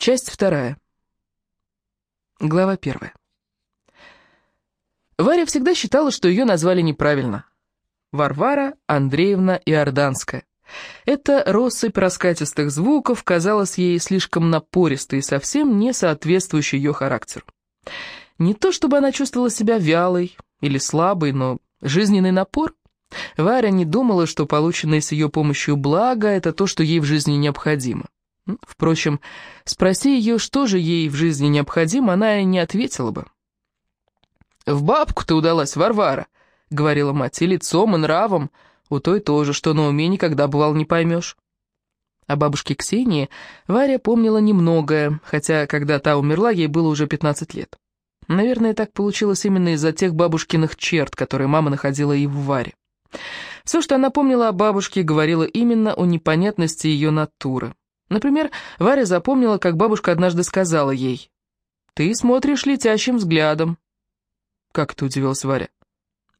Часть вторая. Глава первая. Варя всегда считала, что ее назвали неправильно. Варвара Андреевна Иорданская. Эта россыпь раскатистых звуков казалась ей слишком напористой и совсем не соответствующей ее характеру. Не то чтобы она чувствовала себя вялой или слабой, но жизненный напор. Варя не думала, что полученное с ее помощью благо – это то, что ей в жизни необходимо. Впрочем, спроси ее, что же ей в жизни необходимо, она и не ответила бы. «В бабку ты удалась, Варвара», — говорила мать, — «и лицом, и нравом. У той тоже, что на уме никогда бывал не поймешь». О бабушке Ксении Варя помнила немногое, хотя когда та умерла, ей было уже 15 лет. Наверное, так получилось именно из-за тех бабушкиных черт, которые мама находила и в Варе. Все, что она помнила о бабушке, говорило именно о непонятности ее натуры. Например, Варя запомнила, как бабушка однажды сказала ей, «Ты смотришь летящим взглядом». «Как это удивилась Варя?»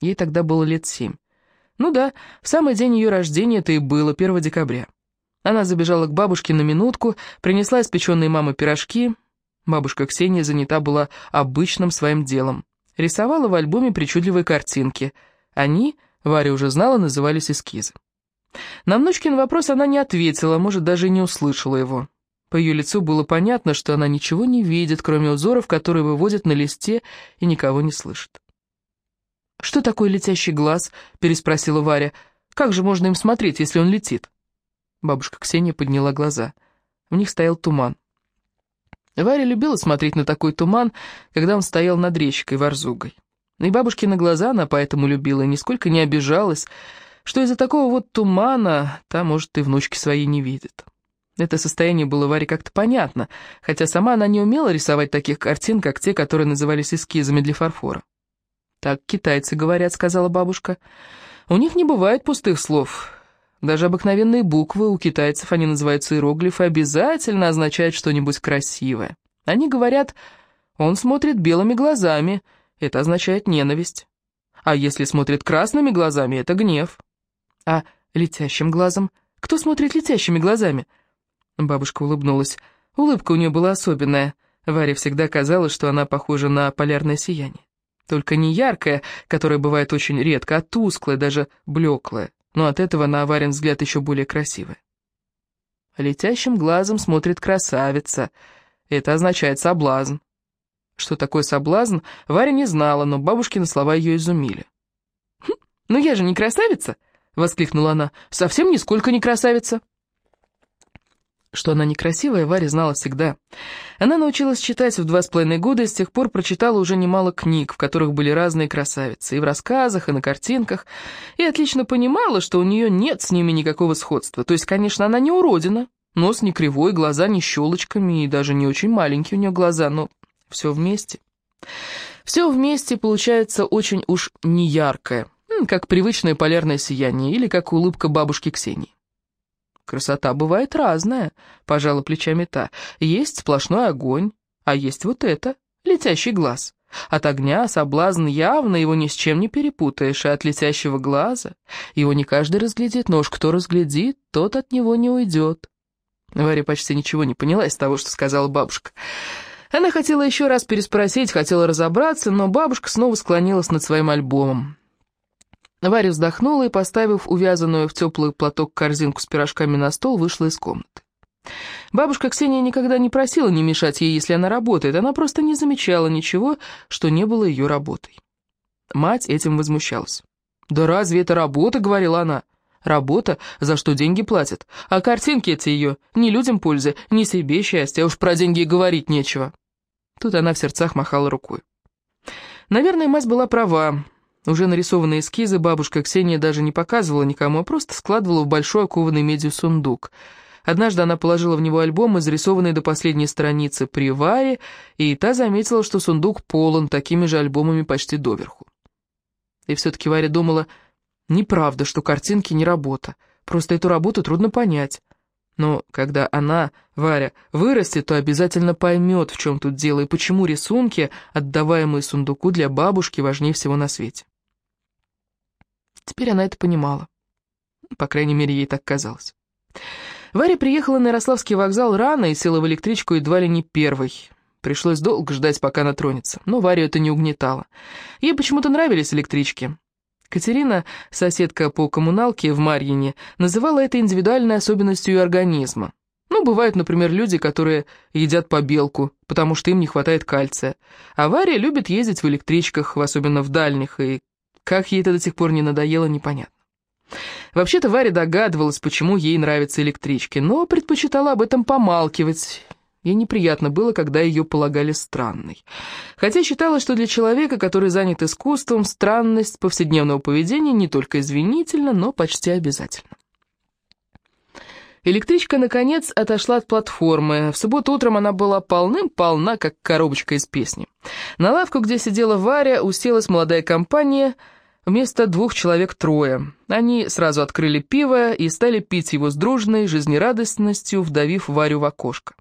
Ей тогда было лет семь. Ну да, в самый день ее рождения это и было, 1 декабря. Она забежала к бабушке на минутку, принесла испеченные мамой пирожки. Бабушка Ксения занята была обычным своим делом. Рисовала в альбоме причудливые картинки. Они, Варя уже знала, назывались эскизы. На внучкин вопрос она не ответила, может, даже не услышала его. По ее лицу было понятно, что она ничего не видит, кроме узоров, которые выводят на листе, и никого не слышит. «Что такое летящий глаз?» — переспросила Варя. «Как же можно им смотреть, если он летит?» Бабушка Ксения подняла глаза. В них стоял туман. Варя любила смотреть на такой туман, когда он стоял над речкой Варзугой. И бабушкины глаза она поэтому любила и нисколько не обижалась, что из-за такого вот тумана та, может, и внучки своей не видит. Это состояние было Варе как-то понятно, хотя сама она не умела рисовать таких картин, как те, которые назывались эскизами для фарфора. «Так китайцы говорят», — сказала бабушка. «У них не бывает пустых слов. Даже обыкновенные буквы у китайцев, они называются иероглифы, обязательно означают что-нибудь красивое. Они говорят, он смотрит белыми глазами, это означает ненависть. А если смотрит красными глазами, это гнев». А летящим глазом? Кто смотрит летящими глазами?» Бабушка улыбнулась. Улыбка у нее была особенная. Варе всегда казалось, что она похожа на полярное сияние. Только не яркое, которое бывает очень редко, а тусклое, даже блеклое. Но от этого на Варин взгляд еще более красивое. Летящим глазом смотрит красавица. Это означает соблазн. Что такое соблазн, Варя не знала, но бабушкины слова ее изумили. «Хм, «Ну я же не красавица!» — воскликнула она. «Совсем нисколько не красавица!» Что она некрасивая, Варя знала всегда. Она научилась читать в два с половиной года и с тех пор прочитала уже немало книг, в которых были разные красавицы, и в рассказах, и на картинках, и отлично понимала, что у нее нет с ними никакого сходства. То есть, конечно, она не уродина, нос не кривой, глаза не щелочками, и даже не очень маленькие у нее глаза, но все вместе. Все вместе получается очень уж неяркое, как привычное полярное сияние или как улыбка бабушки Ксении. «Красота бывает разная», — пожала плечами та. «Есть сплошной огонь, а есть вот это, летящий глаз. От огня соблазн явно, его ни с чем не перепутаешь, а от летящего глаза его не каждый разглядит, но уж кто разглядит, тот от него не уйдет». Варя почти ничего не поняла из того, что сказала бабушка. Она хотела еще раз переспросить, хотела разобраться, но бабушка снова склонилась над своим альбомом. Варя вздохнула и, поставив увязанную в теплый платок корзинку с пирожками на стол, вышла из комнаты. Бабушка Ксения никогда не просила не мешать ей, если она работает, она просто не замечала ничего, что не было ее работой. Мать этим возмущалась. «Да разве это работа?» — говорила она. «Работа, за что деньги платят. А картинки эти ее ни людям пользы, ни себе счастья, уж про деньги и говорить нечего». Тут она в сердцах махала рукой. Наверное, мать была права. Уже нарисованные эскизы бабушка Ксения даже не показывала никому, а просто складывала в большой окованный медью сундук. Однажды она положила в него альбом, изрисованный до последней страницы при Варе, и та заметила, что сундук полон такими же альбомами почти доверху. И все-таки Варя думала, неправда, что картинки не работа, просто эту работу трудно понять. Но когда она, Варя, вырастет, то обязательно поймет, в чем тут дело и почему рисунки, отдаваемые сундуку для бабушки, важнее всего на свете. Теперь она это понимала. По крайней мере, ей так казалось. Варя приехала на Ярославский вокзал рано и села в электричку едва ли не первой. Пришлось долго ждать, пока она тронется, но Варю это не угнетало. Ей почему-то нравились электрички. Катерина, соседка по коммуналке в Марьине, называла это индивидуальной особенностью организма. Ну, бывают, например, люди, которые едят побелку, потому что им не хватает кальция. А Варя любит ездить в электричках, особенно в дальних, и как ей это до сих пор не надоело, непонятно. Вообще-то Варя догадывалась, почему ей нравятся электрички, но предпочитала об этом помалкивать. Ей неприятно было, когда ее полагали странной. Хотя считалось, что для человека, который занят искусством, странность повседневного поведения не только извинительна, но почти обязательна. Электричка, наконец, отошла от платформы. В субботу утром она была полным-полна, как коробочка из песни. На лавку, где сидела Варя, уселась молодая компания — Вместо двух человек трое. Они сразу открыли пиво и стали пить его с дружной жизнерадостностью, вдавив Варю в окошко.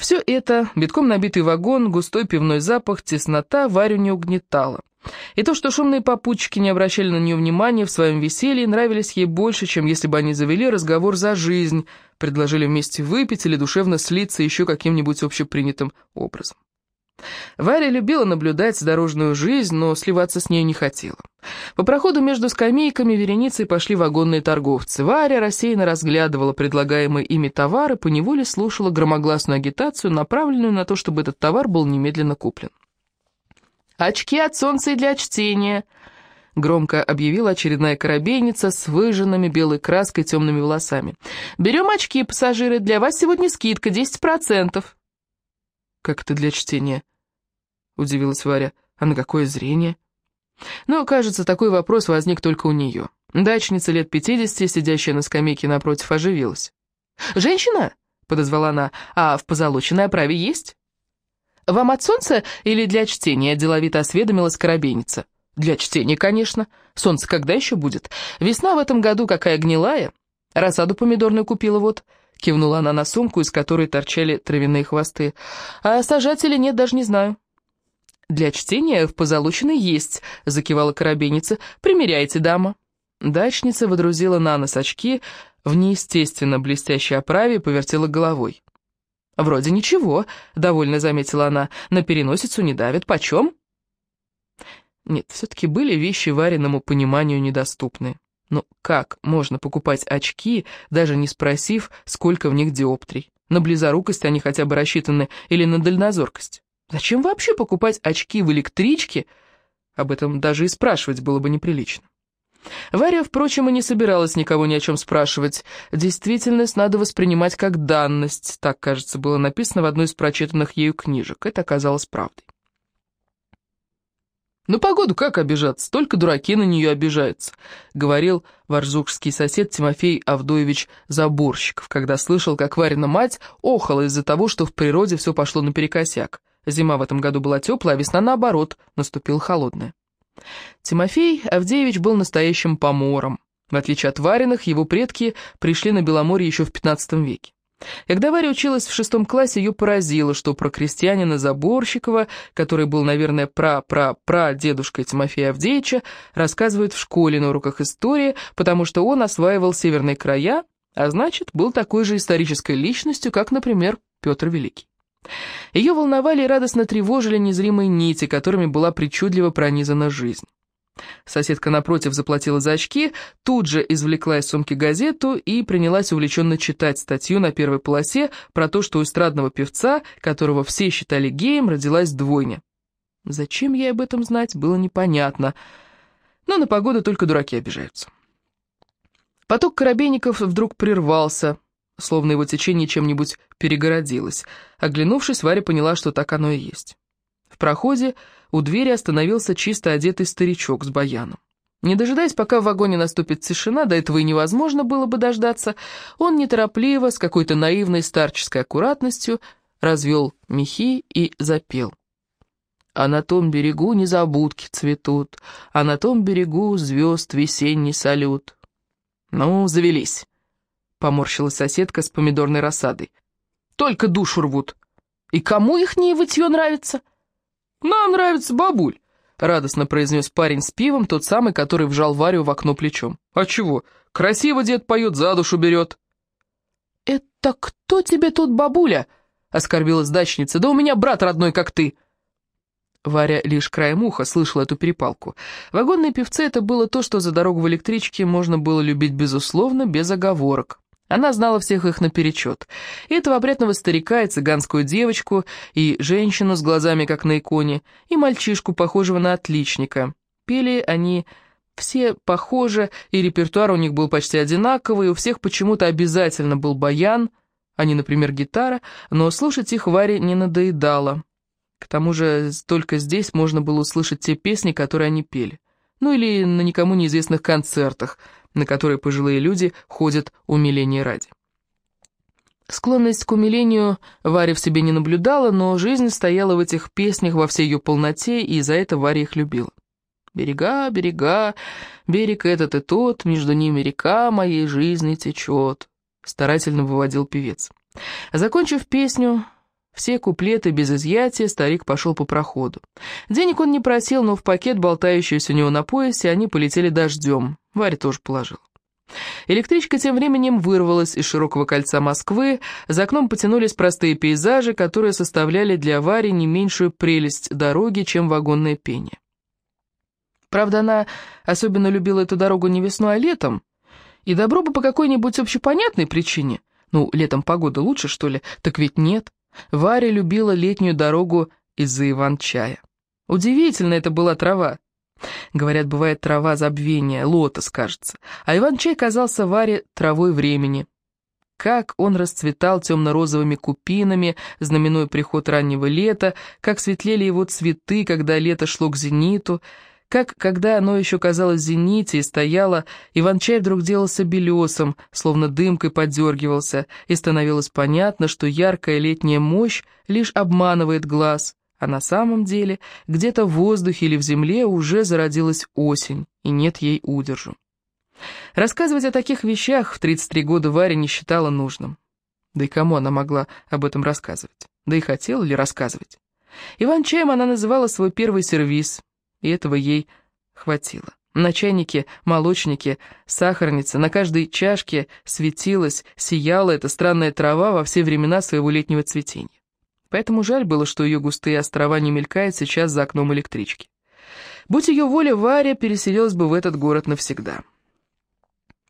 Все это, битком набитый вагон, густой пивной запах, теснота, Варю не угнетало. И то, что шумные попутчики не обращали на нее внимания в своем веселье, нравились ей больше, чем если бы они завели разговор за жизнь, предложили вместе выпить или душевно слиться еще каким-нибудь общепринятым образом. Варя любила наблюдать дорожную жизнь, но сливаться с нею не хотела. По проходу между скамейками вереницей пошли вагонные торговцы. Варя рассеянно разглядывала предлагаемые ими товары, поневоле слушала громогласную агитацию, направленную на то, чтобы этот товар был немедленно куплен. «Очки от солнца и для чтения», — громко объявила очередная корабейница с выжженными белой краской темными волосами. «Берем очки, пассажиры, для вас сегодня скидка 10%. «Как это для чтения?» — удивилась Варя. «А на какое зрение?» Но, кажется, такой вопрос возник только у нее. Дачница лет пятидесяти, сидящая на скамейке напротив, оживилась. «Женщина?» — подозвала она. «А в позолоченной оправе есть?» «Вам от солнца или для чтения?» — деловито осведомилась коробейница. «Для чтения, конечно. Солнце когда еще будет? Весна в этом году какая гнилая. Рассаду помидорную купила вот». Кивнула она на сумку, из которой торчали травяные хвосты. «А сажать нет, даже не знаю». «Для чтения в позолоченной есть», — закивала коробейница. «Примеряйте, дама». Дачница водрузила на нос очки, в неестественно блестящей оправе повертела головой. «Вроде ничего», — довольно заметила она, — «на переносицу не давит. Почем?» Нет, все-таки были вещи Вареному пониманию недоступны. Но как можно покупать очки, даже не спросив, сколько в них диоптрий? На близорукость они хотя бы рассчитаны или на дальнозоркость? Зачем вообще покупать очки в электричке? Об этом даже и спрашивать было бы неприлично. Варя, впрочем, и не собиралась никого ни о чем спрашивать. Действительность надо воспринимать как данность, так, кажется, было написано в одной из прочитанных ею книжек. Это оказалось правдой. «На погоду как обижаться? Только дураки на нее обижаются», — говорил варзукский сосед Тимофей Авдоевич Заборщиков, когда слышал, как Варина мать охала из-за того, что в природе все пошло наперекосяк. Зима в этом году была теплая, а весна, наоборот, наступила холодная. Тимофей Авдеевич был настоящим помором. В отличие от Вариных, его предки пришли на Беломорье еще в XV веке. Когда Варя училась в шестом классе, ее поразило, что про крестьянина Заборщикова, который был, наверное, пра-пра-пра-дедушкой Тимофея Авдеевича, рассказывают в школе на уроках истории, потому что он осваивал северные края, а значит, был такой же исторической личностью, как, например, Петр Великий. Ее волновали и радостно тревожили незримые нити, которыми была причудливо пронизана жизнь. Соседка напротив заплатила за очки, тут же извлекла из сумки газету и принялась увлеченно читать статью на первой полосе про то, что у эстрадного певца, которого все считали геем, родилась двойня. Зачем ей об этом знать, было непонятно, но на погоду только дураки обижаются. Поток коробейников вдруг прервался, словно его течение чем-нибудь перегородилось. Оглянувшись, Варя поняла, что так оно и есть. Проходе у двери остановился чисто одетый старичок с баяном. Не дожидаясь, пока в вагоне наступит тишина, до этого и невозможно было бы дождаться, он неторопливо, с какой-то наивной старческой аккуратностью, развел мехи и запел. А на том берегу незабудки цветут, а на том берегу звезд весенний салют. Ну, завелись, поморщилась соседка с помидорной рассадой. Только душу рвут. И кому их не вытье нравится? «Нам нравится бабуль», — радостно произнес парень с пивом, тот самый, который вжал Варю в окно плечом. «А чего? Красиво дед поет, за душу берет». «Это кто тебе тут бабуля?» — оскорбилась дачница. «Да у меня брат родной, как ты!» Варя лишь краем уха слышала эту перепалку. Вагонные певцы — это было то, что за дорогу в электричке можно было любить безусловно, без оговорок. Она знала всех их наперечет. И этого опрятного старика, и цыганскую девочку, и женщину с глазами, как на иконе, и мальчишку, похожего на отличника. Пели они все похоже, и репертуар у них был почти одинаковый, у всех почему-то обязательно был баян, а не, например, гитара, но слушать их Варе не надоедало. К тому же только здесь можно было услышать те песни, которые они пели. Ну или на никому неизвестных концертах, на которые пожилые люди ходят умиление ради. Склонность к умилению Варя в себе не наблюдала, но жизнь стояла в этих песнях во всей ее полноте, и за это Варя их любила. «Берега, берега, берег этот и тот, между ними река моей жизни течет», — старательно выводил певец. Закончив песню, все куплеты без изъятия, старик пошел по проходу. Денег он не просил, но в пакет, болтающийся у него на поясе, они полетели дождем. Варя тоже положила. Электричка тем временем вырвалась из широкого кольца Москвы, за окном потянулись простые пейзажи, которые составляли для Вари не меньшую прелесть дороги, чем вагонное пение. Правда, она особенно любила эту дорогу не весной, а летом, и добро бы по какой-нибудь общепонятной причине. Ну, летом погода лучше, что ли? Так ведь нет. Варя любила летнюю дорогу из-за иван-чая. Удивительно это была трава. Говорят, бывает трава забвения, лотос, кажется. А иван-чай казался Варе травой времени. Как он расцветал темно-розовыми купинами, знаменуя приход раннего лета, как светлели его цветы, когда лето шло к зениту, как, когда оно еще казалось в зените и стояло, Иван-чай вдруг делался белесом, словно дымкой подергивался, и становилось понятно, что яркая летняя мощь лишь обманывает глаз, а на самом деле где-то в воздухе или в земле уже зародилась осень, и нет ей удержу. Рассказывать о таких вещах в 33 года Варя не считала нужным. Да и кому она могла об этом рассказывать? Да и хотела ли рассказывать? Иван-чаем она называла свой первый сервиз, и этого ей хватило. На чайнике, молочнике, сахарнице, на каждой чашке светилась, сияла эта странная трава во все времена своего летнего цветения. Поэтому жаль было, что ее густые острова не мелькают сейчас за окном электрички. Будь ее воля, Варя переселилась бы в этот город навсегда.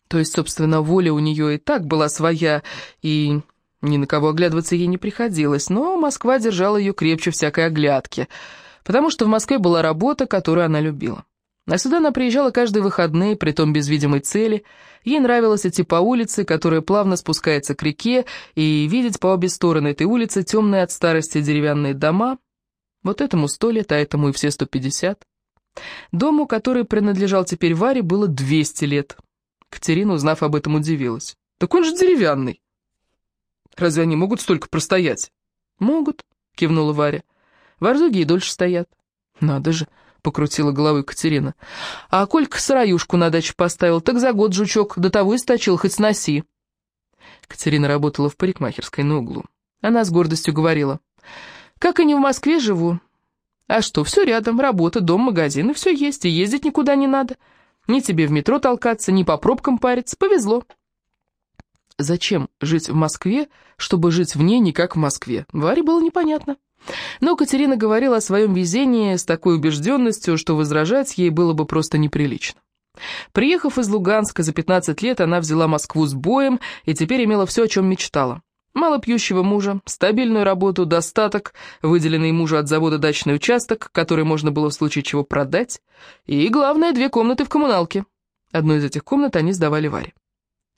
То есть, собственно, воля у нее и так была своя, и ни на кого оглядываться ей не приходилось, но Москва держала ее крепче всякой оглядки — потому что в Москве была работа, которую она любила. А сюда она приезжала каждые выходные, притом без видимой цели. Ей нравилось идти по улице, которая плавно спускается к реке, и видеть по обе стороны этой улицы темные от старости деревянные дома. Вот этому сто лет, а этому и все сто пятьдесят. Дому, который принадлежал теперь Варе, было двести лет. Катерина, узнав об этом, удивилась. «Так он же деревянный!» «Разве они могут столько простоять?» «Могут», — кивнула Варя. Варзуги и дольше стоят. Надо же, покрутила головой Катерина. А Колька сыроюшку на дачу поставил, так за год жучок до того источил, хоть сноси. Катерина работала в парикмахерской на углу. Она с гордостью говорила. Как и не в Москве живу. А что, все рядом, работа, дом, магазин, и все есть, и ездить никуда не надо. Ни тебе в метро толкаться, ни по пробкам париться, повезло. Зачем жить в Москве, чтобы жить в ней не как в Москве? Варе было непонятно. Но Катерина говорила о своем везении с такой убежденностью, что возражать ей было бы просто неприлично. Приехав из Луганска за 15 лет, она взяла Москву с боем и теперь имела все, о чем мечтала. Мало пьющего мужа, стабильную работу, достаток, выделенный мужу от завода дачный участок, который можно было в случае чего продать, и, главное, две комнаты в коммуналке. Одну из этих комнат они сдавали Варе.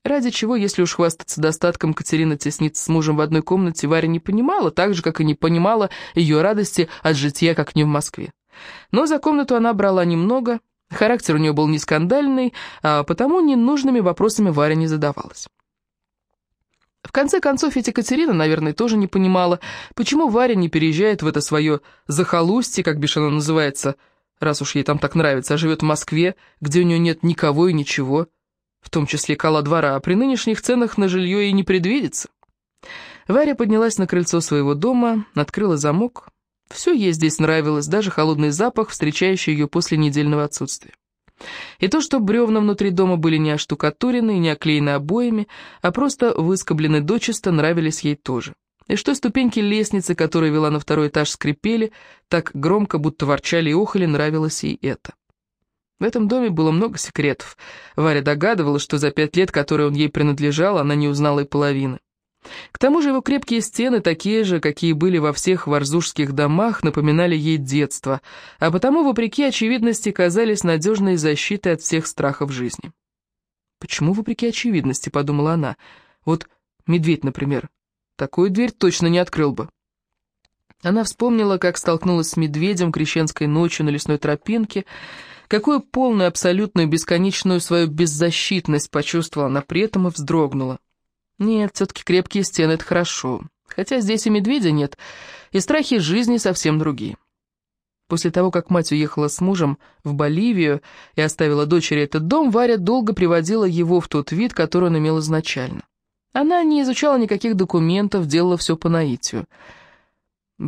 Ради чего, если уж хвастаться достатком, Катерина теснится с мужем в одной комнате, Варя не понимала, так же, как и не понимала ее радости от житья, как не в Москве. Но за комнату она брала немного, характер у нее был не скандальный, а потому ненужными вопросами Варя не задавалась. В конце концов, ведь Екатерина, наверное, тоже не понимала, почему Варя не переезжает в это свое захолустье, как бишь оно называется, раз уж ей там так нравится, а живет в Москве, где у нее нет никого и ничего, в том числе кола двора, а при нынешних ценах на жилье и не предвидится. Варя поднялась на крыльцо своего дома, открыла замок. Все ей здесь нравилось, даже холодный запах, встречающий ее после недельного отсутствия. И то, что бревна внутри дома были не оштукатурены не оклеены обоями, а просто выскоблены дочисто, нравились ей тоже. И что ступеньки лестницы, которая вела на второй этаж, скрипели, так громко, будто ворчали и охали, нравилось ей это. В этом доме было много секретов. Варя догадывалась, что за пять лет, которые он ей принадлежал, она не узнала и половины. К тому же его крепкие стены, такие же, какие были во всех варзужских домах, напоминали ей детство, а потому, вопреки очевидности, казались надежной защитой от всех страхов жизни. «Почему вопреки очевидности?» — подумала она. «Вот медведь, например. Такую дверь точно не открыл бы». Она вспомнила, как столкнулась с медведем крещенской ночью на лесной тропинке, какую полную, абсолютную, бесконечную свою беззащитность почувствовала она при этом и вздрогнула. Нет, все-таки крепкие стены — это хорошо. Хотя здесь и медведя нет, и страхи жизни совсем другие. После того, как мать уехала с мужем в Боливию и оставила дочери этот дом, Варя долго приводила его в тот вид, который он имел изначально. Она не изучала никаких документов, делала все по наитию.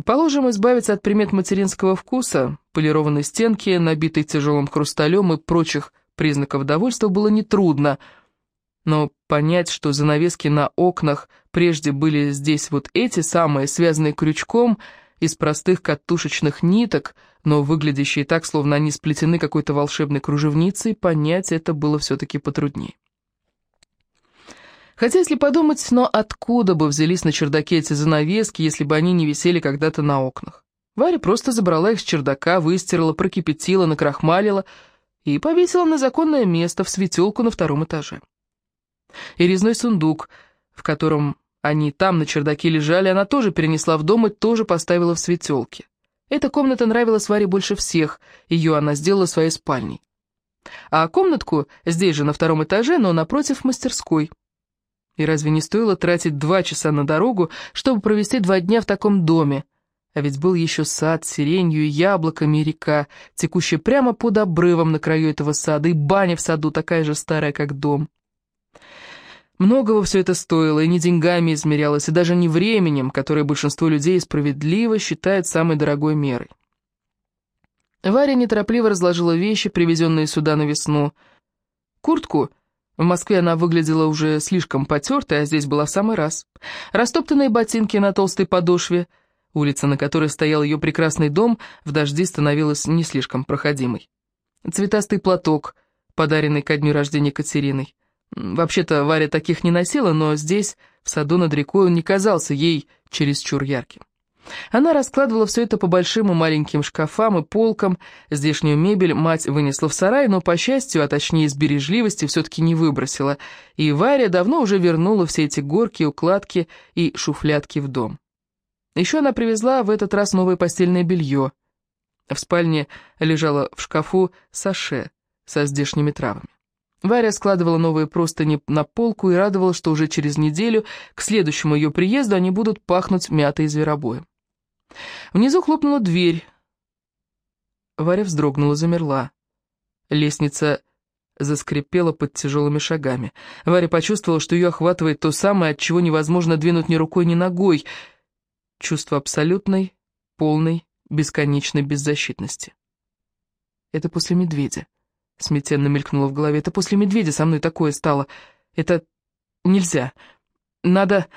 Положим, избавиться от примет материнского вкуса, полированной стенки, набитой тяжелым хрусталем и прочих признаков довольства было нетрудно, но понять, что занавески на окнах прежде были здесь вот эти самые, связанные крючком, из простых катушечных ниток, но выглядящие так, словно они сплетены какой-то волшебной кружевницей, понять это было все-таки потруднее. Хотя, если подумать, но откуда бы взялись на чердаке эти занавески, если бы они не висели когда-то на окнах? Варя просто забрала их с чердака, выстирала, прокипятила, накрахмалила и повесила на законное место в светелку на втором этаже. И резной сундук, в котором они там на чердаке лежали, она тоже перенесла в дом и тоже поставила в светелке. Эта комната нравилась Варе больше всех, ее она сделала своей спальней. А комнатку здесь же на втором этаже, но напротив мастерской – и разве не стоило тратить два часа на дорогу, чтобы провести два дня в таком доме? А ведь был еще сад с сиренью яблоками и река, текущая прямо под обрывом на краю этого сада, и баня в саду такая же старая, как дом. Многого все это стоило, и не деньгами измерялось, и даже не временем, которое большинство людей справедливо считает самой дорогой мерой. Варя неторопливо разложила вещи, привезенные сюда на весну. Куртку — в Москве она выглядела уже слишком потертой, а здесь была в самый раз. Растоптанные ботинки на толстой подошве, улица, на которой стоял ее прекрасный дом, в дожди становилась не слишком проходимой. Цветастый платок, подаренный ко дню рождения Катериной. Вообще-то Варя таких не носила, но здесь, в саду над рекой, он не казался ей чересчур ярким. Она раскладывала все это по большим и маленьким шкафам и полкам. Здешнюю мебель мать вынесла в сарай, но, по счастью, а точнее из бережливости, все-таки не выбросила. И Варя давно уже вернула все эти горки, укладки и шуфлятки в дом. Еще она привезла в этот раз новое постельное белье. В спальне лежала в шкафу саше со здешними травами. Варя складывала новые простыни на полку и радовалась, что уже через неделю, к следующему ее приезду, они будут пахнуть мятой и зверобоем. Внизу хлопнула дверь. Варя вздрогнула, замерла. Лестница заскрипела под тяжелыми шагами. Варя почувствовала, что ее охватывает то самое, от чего невозможно двинуть ни рукой, ни ногой. Чувство абсолютной, полной, бесконечной беззащитности. Это после медведя. Смятенно мелькнуло в голове. Это после медведя со мной такое стало. Это нельзя. Надо...